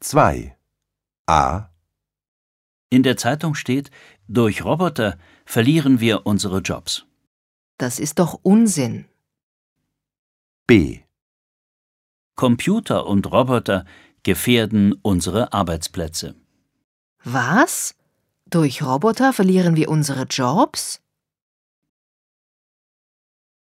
2. A. In der Zeitung steht, durch Roboter verlieren wir unsere Jobs. Das ist doch Unsinn. B. Computer und Roboter gefährden unsere Arbeitsplätze. Was? Durch Roboter verlieren wir unsere Jobs?